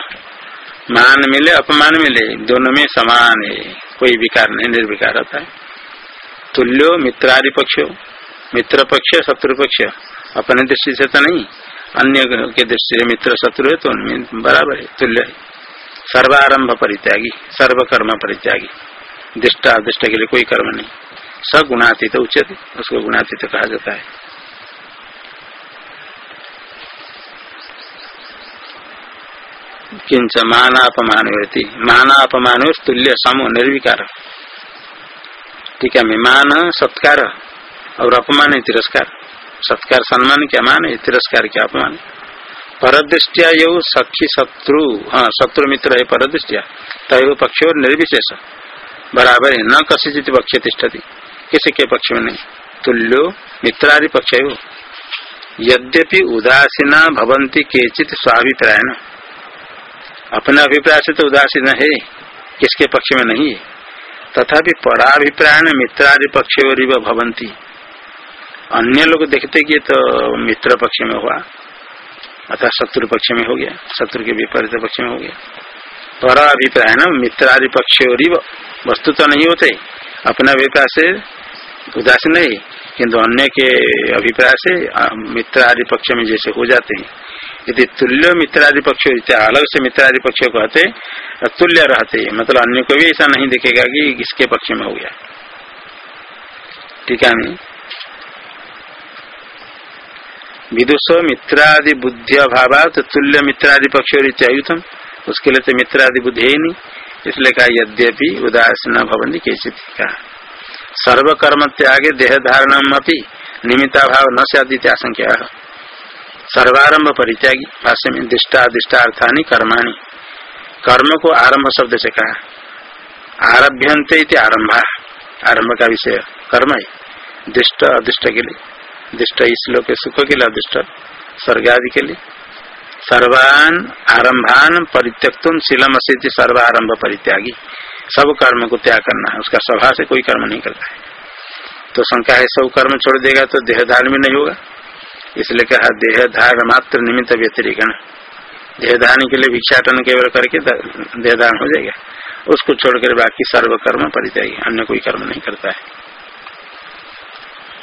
मान मिले, अपमान मिले, दोनों में समान है। कोई विकार नहीं, निर्विकार होता है। तुल्यो मित्रादि पक्ष मित्र पक्ष शत्रु पक्ष अपने दृष्टि से तो नहीं, अन्य के दृष्टि से मित्र, शत्रु है तो उनमें बराबर है, तुल्य है। सर्वारंभ परित्यागी, सर्वकर्म परित्यागी। दृष्टा दृष्ट के लिए कोई कर्म नहीं। सगुणातीत उचित उसको गुणातीत कहा जाता है। किंच माना अपमान माना अपमान तुल्य समूह निर्विकार। ठीक है मान सत्कार और अपमान तिरस्कार। सत्कार सम्मान क्या मान है, तिरस्कार क्या अपमान परदृष्टिया यो सखी शत्रु हाँ शत्रु मित्र है परदृष्टिया। तय पक्ष और निर्विशेष। बराबर है, न कसी पक्ष तिष्ठती। किसी के पक्ष में नहीं। तुल्यो मित्रादि पक्ष यद्यपि उदासीना भवंती केचित स्वाभिप्रायण। अपने अभिप्राय से तो उदासीन है किसके पक्ष में नहीं है। तथापि पराभिप्राय मित्रादि पक्ष भवंती। अन्य लोग देखते कि तो मित्र पक्ष में हुआ, अतः शत्रु पक्ष में हो गया, शत्रु के विपरीत पक्ष में हो गया। पर अभिप्राय न मित्रादि पक्ष वस्तु तो नहीं होते, अपने अभिप्राय से उदासीन नहीं किन्तु अन्य के अभिप्राय से मित्र आदि पक्ष में जैसे हो जाते हैं। यदि तुल्य मित्रादि पक्ष अलग से मित्रादि पक्ष कहते तुल्य रहते मतलब अन्य को भी ऐसा नहीं दिखेगा कि इसके पक्ष में हो गया। ठीक है विदुष मित्रादि बुद्धि अभाव तो तुल्य मित्रादि पक्ष इत्यायुतम उसके लिए तो मित्रादि बुद्धि है नहीं। इसलिए कहा, यद्यपि उदासीन भवन कैसे कहा सर्वकर्म त्यागे देह धारण निमित्ता भाव न से आदि आशंका सर्वारंभ परित्यागी, भाष्य में दिष्टाधिष्टार्थानी कर्माणी। कर्म को आरंभ शब्द से कहा। आरभ्यंते आरंभा। आरंभ का विषय, कर्म है। दिष्ट, अदिष्ट के लिए। दिष्ट इस लोग के सुख के लिए अदिष्ट। स्वर्ग आदि के लिए। सर्वान आरंभान परित्यक्तुम शीलम असिद्धि सर्वारंभ परित्यागी। सब कर्म को त्याग करना है। उसका सभा से कोई कर्म नहीं करता है। तो शंका है, सब कर्म छोड़ देगा तो देह धारण में नहीं होगा। इसलिए कहा देह धारण मात्र निमित्त व्यतिरिक देह धारण के लिए भिक्षाटन केवल करके देह धारण हो जाएगा। उसको छोड़कर बाकी सर्व कर्म परित्यागी, अन्य कोई कर्म नहीं करता है।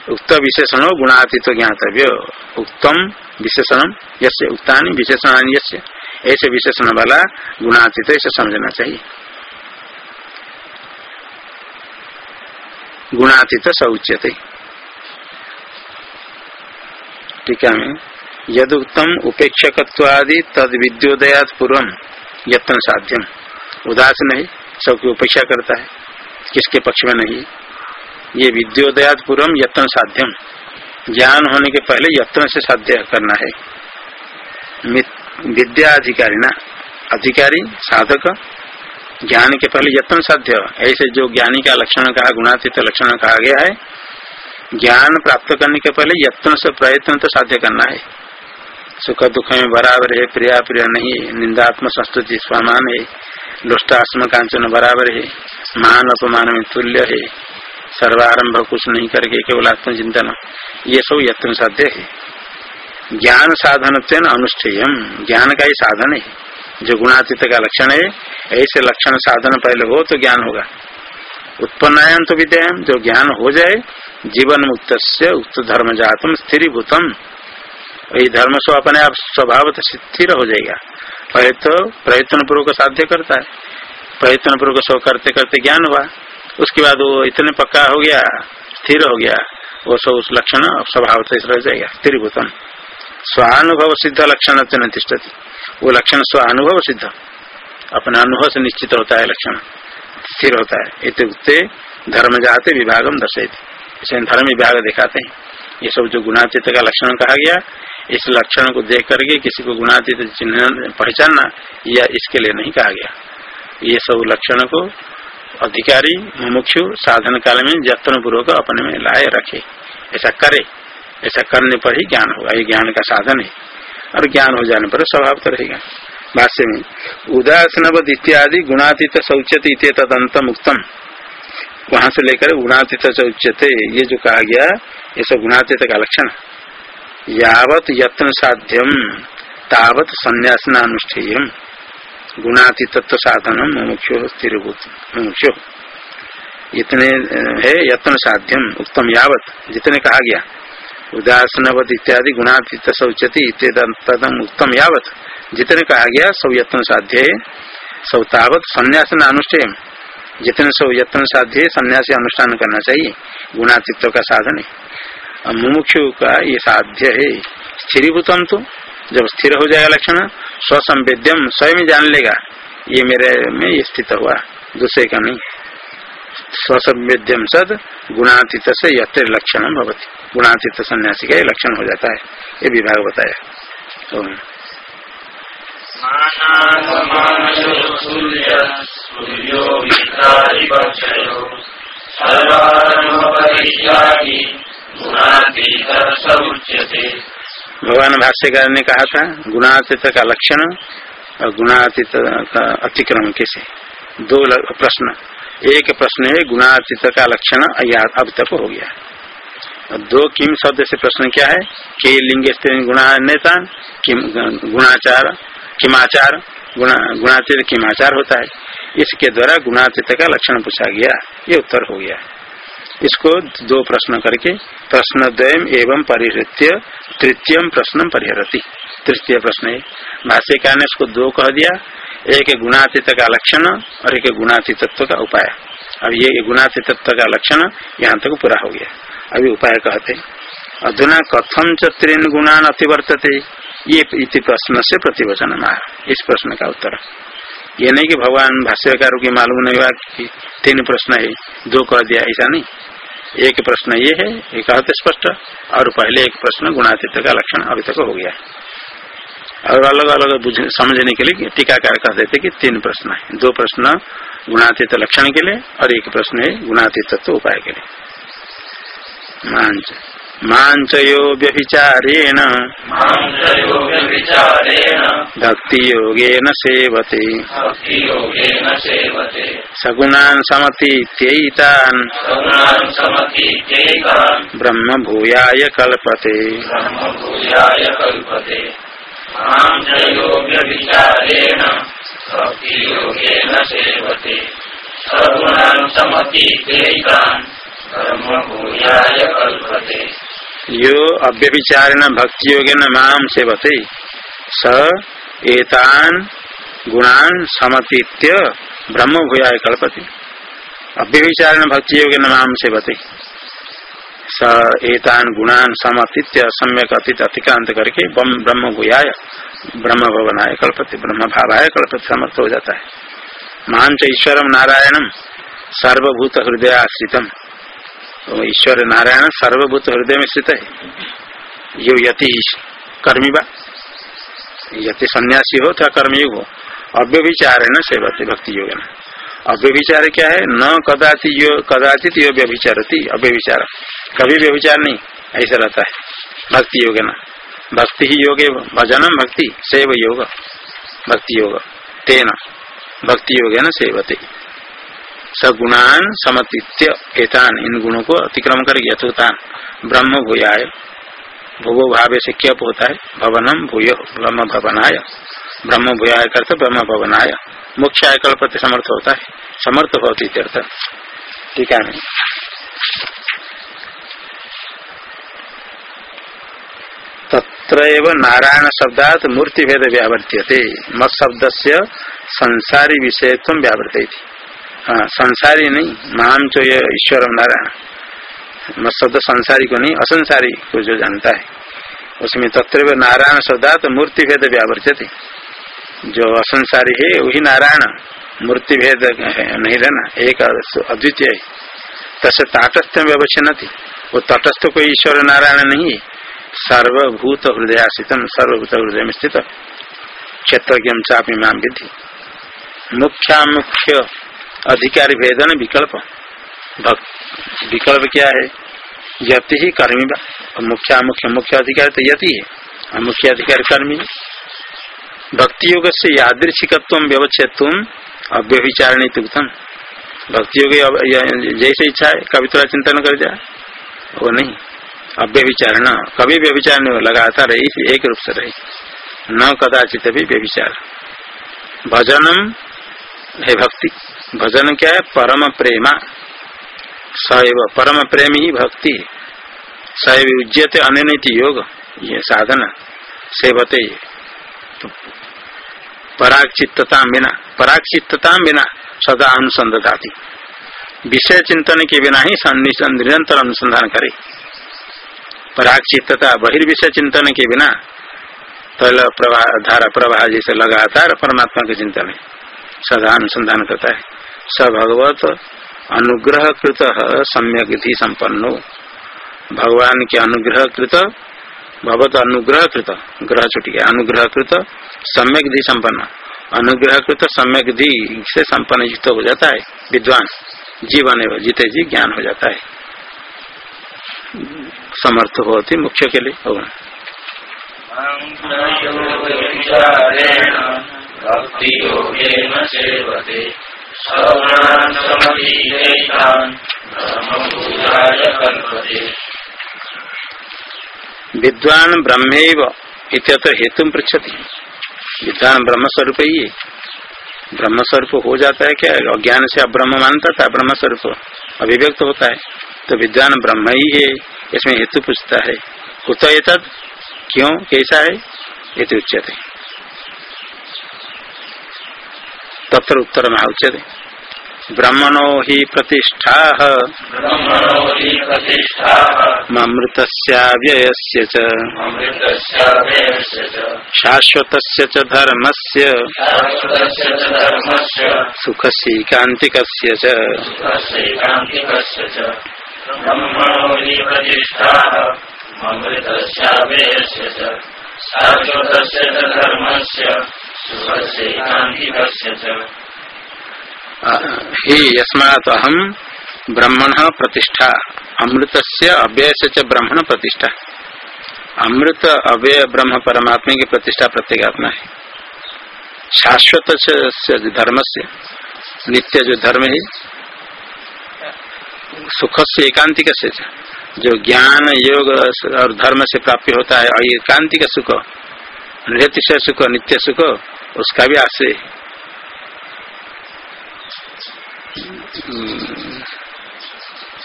उक्त विशेषण गुणातीत ज्ञातव्य। उत्तम विशेषण यसे उक्तानी विशेषण यसे ऐसे विशेषण वाला गुणातीत ऐसे समझना चाहिए। गुणातीत सौच्यते। टीका में, यदुक्तम उपेक्षकत्वादि तद विद्योदयात पूर्व यत्न साध्यम उदास नहीं, सबकी उपेक्षा करता है, किसके पक्ष में नहीं। ये विद्योदयात पूर्व यत्न साध्यम ज्ञान होने के पहले यत्न से साध्य करना है। विद्या अधिकारी ना अधिकारी, साधक, ज्ञान के पहले यत्न साध्य। ऐसे जो ज्ञानी का लक्षण कहा, गुणातीत लक्षण कहा गया है ज्ञान प्राप्त करने के पहले यत्न से प्रयत्न तो साध्य करना है। सुख दुख में बराबर है, प्रिया प्रिय नहीं, निंदात्म संस्तुति स्वामान है लुष्टास्म कांचन बराबर है, मान अपमान में तुल्य है, सर्वारंभ कुछ नहीं करके केवल आत्मचिंतन। ये सब यत्न साध्य है। ज्ञान साधन अनुष्ठेयम। ज्ञान का ही साधन है। जो गुणातीत का लक्षण है, ऐसे लक्षण साधन पहले हो तो ज्ञान होगा। उत्पन्नायन तो विद्या जो ज्ञान हो जाए जीवन मुक्त से उक्त धर्म जातम स्थिर भूतम वही धर्म सो अपने आप स्वभाव स्थिर हो जाएगा। पहले तो प्रयत्न पूर्वक साध्य करता है। प्रयत्न पूर्वक सो करते करते ज्ञान हुआ। उसके बाद वो इतने पक्का हो गया, स्थिर हो गया, वो सब उस लक्षण स्वभाव से रह जाएगा स्थिर भूतम स्वानुभव सिद्ध लक्षण तिष्ठती। वो लक्षण स्वानुभव सिद्ध। अपने अनुभव से निश्चित होता है लक्षण। स्थिर होता है। इतने धर्म जाते विभागम दर्शेती इसे धर्म विभाग दिखाते हैं। ये सब जो गुणातीत का लक्षण कहा गया, इस लक्षण को देख करके किसी को गुणातीत चिन्ह पहचानना या इसके लिए नहीं कहा गया। ये सब लक्षण को अधिकारी, मुमुक्षु, साधन काल में जत्न पूर्वक अपने में लाए रखे। ऐसा करे, ऐसा करने पर ही ज्ञान होगा। ये ज्ञान का साधन है। और ज्ञान हो जाने पर स्वभाव तो रहेगा। भाष्य में उदासनवद इत्यादि गुणातीत शौचते तदंत मुक्तम वहाँ से लेकर गुणातीत शौचते ये जो कहा गया, ये सब गुणातीत का लक्षण यावत यत्न साध्यम, तावत संन्यासना अनुष्ठेय गुणातीतत्व साधन मुमुक्षो स्थिर इतने है यत्न साध्यम, उत्तम यावत, जितने कहा गया। उदासनवद इत्यादि गुणातीत शौचती तदम उत्तम यावत। जितने कहा गया, सब यत्न साध्य सब तावत संन्यास न अनुष्ठेय जितने सब यत्न साध्य सन्यासी अनुष्ठान करना चाहिए। गुणातित्व का साधन है। मुमुक्षु का ये साध्य है, स्थिरीभूतम तो जब स्थिर हो जाएगा लक्षण, स्वसंवेद्यम, स्वयं जान लेगा, ये मेरे में स्थित हुआ, दूसरे का नहीं। स्वसंवेद्यम सद, गुणातीत से यत्र लक्षण भवती। गुणातीत सन्यासी का ये लक्षण हो जाता है। ये विभाग बताया। तो भगवान भाष्यकार ने कहा था, गुणातीत का लक्षण और गुणातीत का अतिक्रम कैसे? दो प्रश्न। एक प्रश्न है, गुणातीत का लक्षण अब तक हो गया। दो किम शब्द से प्रश्न क्या है? के लिंग गुणा नेता, किम, गुणाचार, किमाचार गुणातीत किमाचार होता है। इसके द्वारा गुणातीत का लक्षण पूछा गया। ये उत्तर हो गया। इसको दो प्रश्न करके प्रश्न द्वयम एवं परिहृत्य तृतीय प्रश्न परिहरती। तृतीय प्रश्न भाष्यकार ने इसको दो कह दिया। एक गुणातीत का लक्षण और एक गुणातीतत्व का उपाय। अब ये गुणातीतत्व का लक्षण यहाँ तक पूरा हो गया। अभी उपाय कहते अधुना कथम च गुणान अतिवर्तते? ये प्रश्न से प्रतिवचन इस प्रश्न का उत्तर। ये नहीं कि भगवान भाष्यकारों की मालूम नहीं हुआ कि तीन प्रश्न है। दो कह दिया, ऐसा नहीं। एक प्रश्न ये है, एक कहते स्पष्ट, और पहले एक प्रश्न गुणातीत का लक्षण अभी तक हो गया। और अलग अलग समझने के लिए टीकाकार कह देते कि तीन प्रश्न है। दो प्रश्न गुणातीत लक्षण के लिए, और एक प्रश्न है गुणातीत उपाय के लिए। मांचयो व्यभिचारेण भक्ति योगेन सेवते। सगुणान समतीत्यैतान्। ब्रह्म भूयाय कल्पते। सगुणान समतीत्यैतान्। ब्रह्म भूयाय कल्पते। यो अव्यभिचारेण भक्ति योगेन माम सेवते। स एतान गुणान समतीत्य ब्रह्म भूयाय कल्पति। अव्यभिचारण भक्ति योगेन माम सेवते। स एतान गुणान समतीत्य सम्यक अतीत अतिक्रांत करके ब्रह्म भूयाय ब्रह्म भवनाय कल्पति ब्रह्म भावाय कल्पति, समर्थ हो जाता है। मान च ईश्वरम नारायणम सर्वभूत हृदय आश्रितम तो ईश्वर नारायण सर्वभूत हृदय में स्थित है। यो यति कर्मी बा यति सन्यासी हो तो कर्मयुग हो अव्यभिचार है न सेवती भक्ति योग न अव्यभिचार क्या है? न कदाचित यो कदाचित यो व्यभिचारती, अव्यभिचार। कभी व्यभिचार नहीं, ऐसा रहता है। भक्ति योग न भक्ति ही योग भजनम भक्ति सेव योग भक्ति योग। तेना। भक्ति योग है न सेवते। सगुणान समतीत्य एतान इन गुणों को अतिक्रम कर यथोतान तो ब्रह्म भूयाय। भूगो भावे से क्यप होता है? भवनम भूय, ब्रह्म भवनाय। ब्रह्म भूयाय करते ब्रह्म भवनाय। मुख्य आय कल प्रति समर्थ होता है। समर्थ होती तीर्थ ठीक है तत्र नारायण शब्दात मूर्ति भेद व्यावर्त्य मत शब्द से संसारी विषयत्व व्यावर्त थी हाँ संसारी नहीं महान चो ये ईश्वर नारायण। शब्द संसारी को नहीं, असंसारी को जो जानता है। उसमें तत्र नारायण शब्दात मूर्ति भेद व्यावर्त्य थे जो असंसारी है, वही नारायण। मूर्ति भेद नहीं रहना, एक अद्वितीय है। तसे ताटस्थ व्यवच्छिन्न थी वो तटस्थ कोई ईश्वर नारायण नहीं है। सर्वभूत हृदयाशितम सर्वभूत हृदय में स्थित। क्षेत्र चापी माम मुख्या मुख्य अधिकारी भेदन विकल्प। विकल्प क्या है? यति ही कर्मी मुख्या मुख्य मुख्य अधिकारी तो यति है। मुख्य अधिकारी कर्मी भक्ति योग से यादृशिकत्व व्यवच्छेद अव्यभिचारणी तुक्तम भक्ति योग जैसे इच्छा है, कभी थोड़ा चिंतन कर जाए, वो नहीं। अव्यभिचार न कभी व्यभिचार नहीं हो लगातार रही, एक रूप से रही। न कदाचित भी व्यभिचार। भजनम है भक्ति। भजन क्या है? परम प्रेमा। सैव, परम प्रेम ही भक्ति। सैव उज्जते अनित योग। ये साधना, सेवते। तो पराग चित्तता बिना पराग चित्तता बिना सदा अनुसंधाती। विषय चिंतन के बिना ही निरंतर अनुसंधान करे। पराक्षितता बहिर्विषय चिंतन के बिना तैल प्रवाह धारा प्रवाह जैसे लगातार परमात्मा के चिंतन है सदा अनुसंधान करता है। स भगवत अनुग्रह कृत सम्यक संपन्नो। भगवान के अनुग्रह कृत भगवत अनुग्रह कृत ग्रह छुटी अनुग्रह कृत सम्यक धी संपन्न। अनुग्रह कृत सम्यक धी से संपन्न युक्त हो जाता है, विद्वान। जीवन एवं जीते जी ज्ञान हो जाता है। समर्थ होती मुख्य के लिए होगा विद्वान ब्रह्म हेतु पृछति विद्वान ब्रह्म स्वरूप ही है ब्रह्म स्वरूप हो जाता है क्या? अज्ञान से अब्रह्म मानता था ब्रह्म स्वरूप अभिव्यक्त होता है। तो विद्वान ब्रह्म ही है, इसमें हेतु पूछता है। कुत क्यों? कैसा है? ये उच्चते तत्र उत्तर में उच्यते ब्रह्मणो हि प्रतिष्ठा। ममृत व्यय शाश्वत धर्म से सुख सैकांतिक यस्मात् अहम ब्रह्मण प्रतिष्ठा। अमृत से अव्यय से ब्रह्मण प्रतिष्ठा। अमृत अव्यय ब्रह्म परमात्मा की प्रतिष्ठा प्रत्येगात्मा है। शाश्वत से धर्म से नित्य जो धर्म है सुख से एकांतिक से जो ज्ञान, योग और धर्म से प्राप्त होता है एकांतिक सुख, नृत्य सुख, नित्य सुख उसका भी आश्रय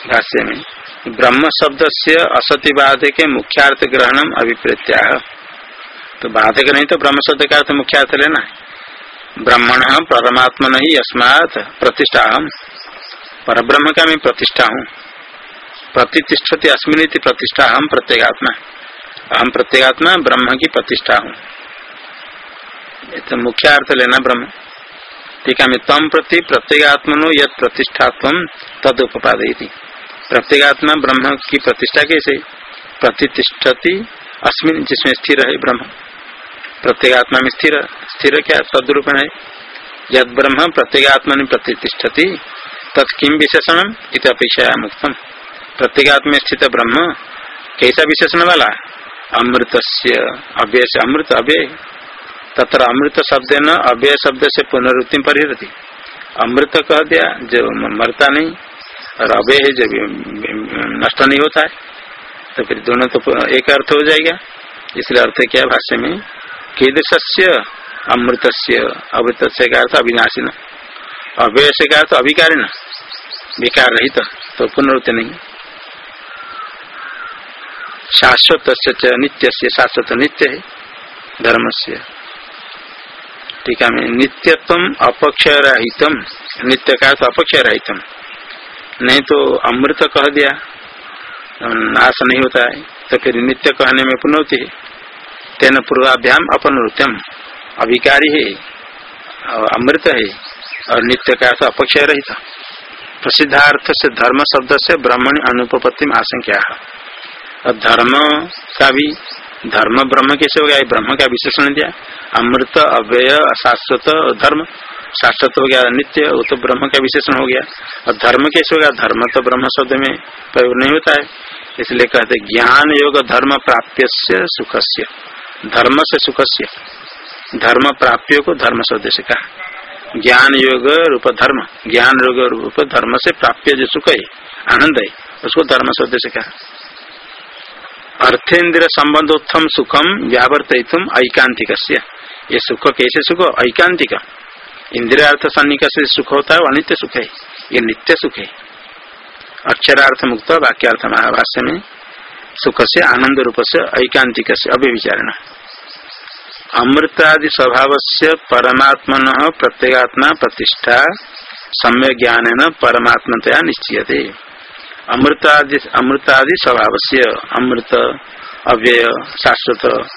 भाष्य में ब्रह्म शब्द से असतिवाद के मुख्यार्थ ग्रहणम अभिप्रेत्या तो बाधक नहीं तो ब्रह्म शब्द का अर्थ मुख्यार्थ लेना ब्रह्मण परमात्मा नहीं अस्मात् प्रतिष्ठा हम पर ब्रह्म का मैं प्रतिष्ठा हूँ प्रतिष्ठती अस्मिन प्रतिष्ठा हम प्रत्येगात्मा। हम प्रत्येगात्मा ब्रह्म की प्रतिष्ठा हूँ। तो मुख्य अर्थ लेना ब्रह्म। ठीक है तम प्रति प्रत्येगात्मनो यद प्रतिष्ठात्व तद उपादय प्रत्येगात्मा ब्रह्म की प्रतिष्ठा कैसे? प्रतिष्ठती अस्मिन जिसमें स्थिर है ब्रह्म। प्रत्येगात्मा में स्थिर स्थिर क्या? तद्रूपण है। यद ब्रह्म प्रत्येगात्मा प्रतिष्ठती तत्किम विशेषण इत अपेक्षा मुक्तम। प्रत्येगात्म स्थित ब्रह्म, कैसा विशेषण वाला अमृत अव्यय अमृत अव्यय। तथा अमृत शब्द न अव्यय शब्द से पुनरुत्ति परिहरती। अमृत कह दिया, जो मरता नहीं, और अव्यय है जब नष्ट नहीं होता है। तो फिर दोनों तो एक अर्थ हो जाएगा। इसलिए अर्थ क्या भाष्य में? कीदृश अमृत से अमृत से का अर्थ अविनाशी न अव्यय से का अर्थ अभिकारी न विकार रहित तो पुनरुत्ति नहीं। शाश्वत नित्य से शाश्वत नित्य है धर्म से ठीक है नित्यत्व अपक्षय रहितम नित्य का अपक्षय रहितम नहीं तो अमृत कह दिया। नाश नहीं होता है। तो फिर नित्य कहने में पुनौती। है तेन पूर्वाभ्याम अपनृत्यम अभिकारी है। और अमृत है। और नित्य का अपक्षय रहित प्रसिद्धार्थ से धर्म शब्द से ब्रह्मण अनुपत्ति आशंका और धर्म का भी धर्म ब्रह्म कैसे हो गया? ब्रह्म का विशेषण दिया। अमृत, अव्यय, शाश्वत, धर्म। शाश्वत हो गया, नित्य, वो तो ब्रह्म का विशेषण हो गया। और धर्म कैसे हो गया? धर्म तो ब्रह्म शब्द में प्रयोग नहीं होता है। इसलिए कहते ज्ञान योग धर्म प्राप्य से सुख से धर्म से सुख से धर्म प्राप्य को धर्म शब्द से कहा। ज्ञान योग रूप धर्म। ज्ञान योग रूप धर्म से प्राप्य जो सुख है, आनंद है, उसको धर्म शब्द से कहा। अर्थेन्द्र संबंधोत्थम सुखम व्यावर्तित ऐकांतिक ये सुख कैसे सुख? ऐकांतिक। इंद्रियार्थ सन्निकट से सुख होता है, अनित्य सुख है। ये नित्य सुख है। अक्षरार्थ मुक्त वाक्यार्थ महाभाष्य में सुख से आनंद रूप से ऐकांतिक अभिविचारण। अमृतादि स्वभाव से परमात्मन प्रत्येगात्मा प्रतिष्ठा सम्य ज्ञान परमात्मतया निश्चय अमृतादि अमृतादि स्वभाव से अमृत, अव्यय, शाश्वत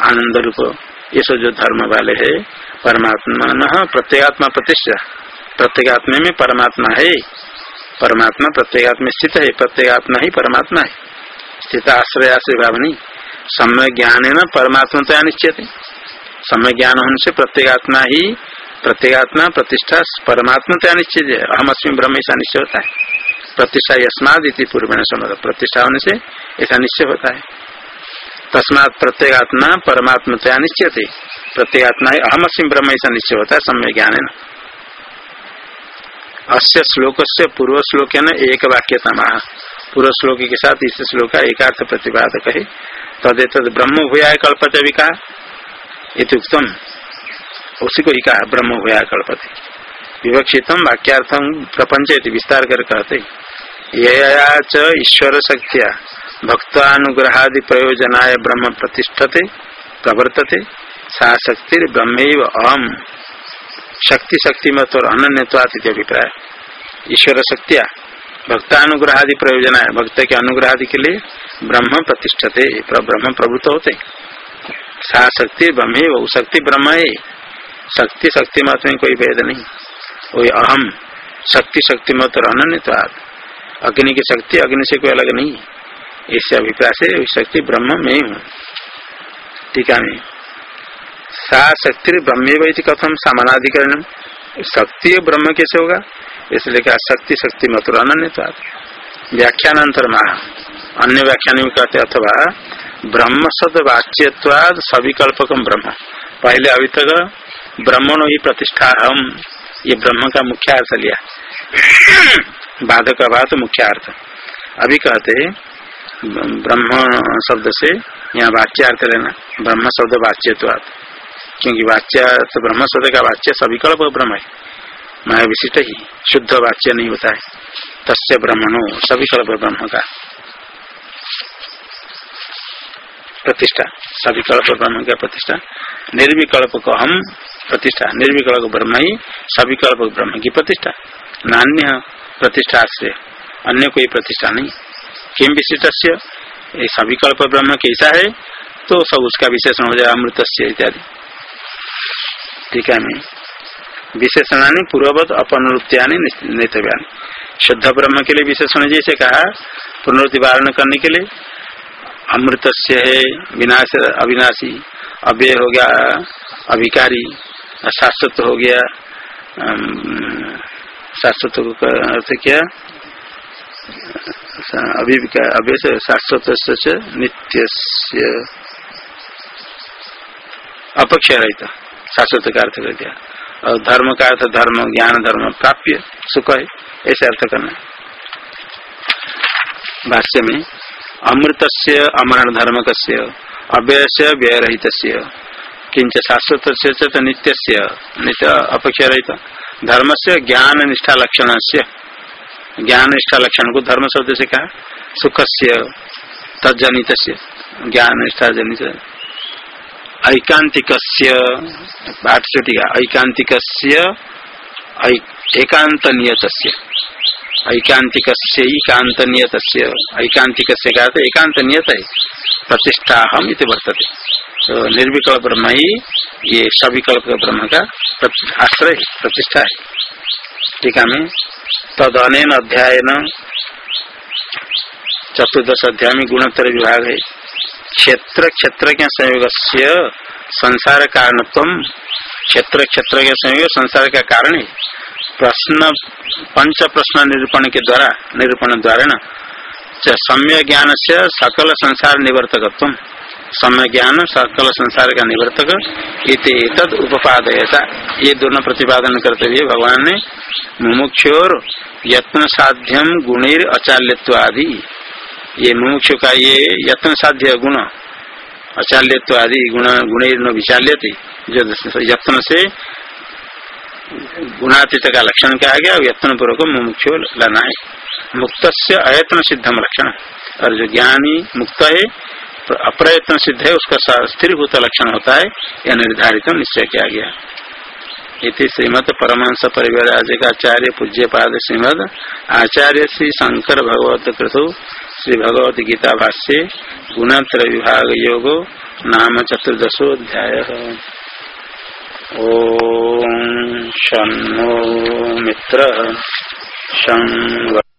आनंद रूप ये सब जो धर्म वाले है, परमात्मा न, प्रत्येगात्मा प्रतिष्ठा। प्रत्येगात्मा में परमात्मा है। परमात्मा प्रत्येगात्मा स्थित है। प्रत्येगात्मा ही परमात्मा है। स्थित आश्रय आश्रय भाव नहीं। समय ज्ञान है न, परमात्मा तो निश्चित है। समय ज्ञान होने से प्रत्येगात्मा ही प्रत्येगात्मा प्रतिष्ठा, परमात्मा तो निश्चित है। अहम अस्मी ब्रह्म ऐसा निश्चय होता है। प्रतिष्ठा यस्माद इति पूर्व में प्रतिष्ठा होने से ऐसा निश्चय होता है। तस्मात प्रत्येगात्मा परमात्मा तो निश्चित है प्रत्येगात्मा अहम सिंह ब्रह्म ऐसा निश्चय होता है समय ज्ञान है अस्य श्लोक से पूर्व श्लोक है न एक वाक्यता पूर्व श्लोक के साथ इस श्लोक का एकार्थ प्रतिपादक है। तदेत ब्रह्म भूया कल्पते भी कहा। उत्तम उसी को ही कहा ब्रह्म भूया कल्पते। विवक्षितम वाक्यार्थम प्रपंच विस्तार कर कहते यया च ईश्वर शक्तिया भक्तानुग्रहादि प्रयोजनाय ब्रह्म प्रतिष्ठते, प्रवर्तते, सा शक्ति ब्रह्म अहम। शक्ति शक्ति मत और अन्यवाद अभिप्राय। ईश्वर शक्तिया भक्तानुग्रहादि प्रयोजन है भक्त के अनुग्रहादि के लिए ब्रह्म प्रतिष्ठते ब्रह्म प्रभुत्व होते सा शक्ति ब्रह्म वो शक्ति ब्रह्म। है शक्ति शक्ति मत में कोई भेद नहीं। वही अहम शक्ति शक्ति मत और अन्यवाद अग्नि की शक्ति, अग्नि से कोई अलग नहीं है। इस अभिप्राय से शक्ति ब्रह्म में हूँ टीका में सा शक्ति ब्रह्म कथम समानाधिकरण शक्ति ब्रह्म कैसे होगा? इसलिए क्या शक्ति शक्ति मतलब अन्य व्याख्यानांतर महा। अन्य व्याख्यान में कहते अथवा ब्रह्म सद वाच्यवाद सविकल्पकम ब्रह्म। पहले अभी तक ब्रह्मणो ही प्रतिष्ठा हम ये ब्रह्म का मुख्य अर्थ लिया। बाधक बात मुख्य अर्थ अभी कहते ब्रह्म शब्द से यहाँ वाच्यार्थ लेना, ब्रह्म शब्द वाच्यवाद क्योंकि वाच्य तो ब्रह्म शब्द का वाच्य सविकल्प ब्रह्म है। माया विशिष्ट ही, शुद्ध वाच्य नहीं होता है। तस्य ब्रह्मणो, सविकल्प ब्रह्म का। प्रतिष्ठा सभी सविकल्प ब्रह्म का प्रतिष्ठा। निर्विकल्प को हम प्रतिष्ठा, निर्विकल्प ब्रह्म ही, सविकल्प ब्रह्म की प्रतिष्ठा। नान्य प्रतिष्ठा से अन्य कोई प्रतिष्ठा नहीं। किम विशिष्ट सविकल्प ब्रह्म कैसा है? तो सब उसका विशेषण हो जाएगा अमृत इत्यादि। टीका में विशेषणानी पूर्ववत अपनुत्यानि नेतव्यानि। शुद्ध ब्रह्म के लिए विशेषण जैसे कहा पुनरुति वारण करने के लिए अमृत से है, विनाश, अविनाशी, अव्यय हो गया अभिकारी शाश्वत हो गया शाश्वत अर्थ क्या? अभ्य से शाश्वत नित्य अपक्ष रहता शाश्वत का अर्थ कर दिया। और धर्म का अर्थ, धर्म, ज्ञान, धर्म प्राप्य, सुख है, ऐसे अर्थ करना भाष्य में अमृत से अमरण धर्म से अव्यय से व्यय रहित किंच शाश्वत से नित्य से नित्य अपेक्ष रहित धर्म से ज्ञान निष्ठा लक्षण से ज्ञान निष्ठा लक्षण को धर्म शब्द से कहा? सुख से तजनित ज्ञान निष्ठा जनित ऐकांतिक पाठ चुटिका ऐकांतिक एकांत नियत ऐकांतिक एकांत नियत ऐकांतिक एकांत नियत है। प्रतिष्ठा हम इत वर्तते। तो ब्रह्म ही ये सविकल्प ब्रह्म का आश्रय प्रतिष्ठा है ठीक है तद अन अध्याय चतुर्दश अध्याय में गुणोत्तर विभाग है क्षेत्र क्षेत्र के संयोग से संसार कारणत्व क्षेत्र क्षेत्र के संयोग संसार का कारण है प्रश्न पंच प्रश्न निरूपण के द्वारा निरूपण द्वारा न सम्य ज्ञान से सकल संसार निवर्तकत्व सम्य ज्ञान सकल संसार का निवर्तक तद उपादयता ये दोनों प्रतिपादन करते हुए भगवान ने मुमुक्षोर यत्न साध्यम गुणेर अचाल्यत्व आदि ये मुमुक्ष का ये यत्न साध्य गुण अचाल्यत्व आदि गुण, गुणेर न विचाल्यते। जो यत्न से गुणातीत का लक्षण कहा गया? यत्न पूर्वक मुमुक्ष लाना है मुक्त से अयत्न सिद्धम लक्षण। और जो ज्ञानी मुक्त है अप्रयत्न सिद्ध है, उसका स्थिरभूत लक्षण होता है, यह निर्धारित निश्चय किया गया। इति श्रीमद परमहंस आचार्य पूज्य पाद श्रीमद आचार्य श्री शंकर भगवत कृतु, श्री भगवत गीता भाष्य, गुणत्र विभाग योग, नाम चतुर्दशोध्याय ओ शो मित्र शं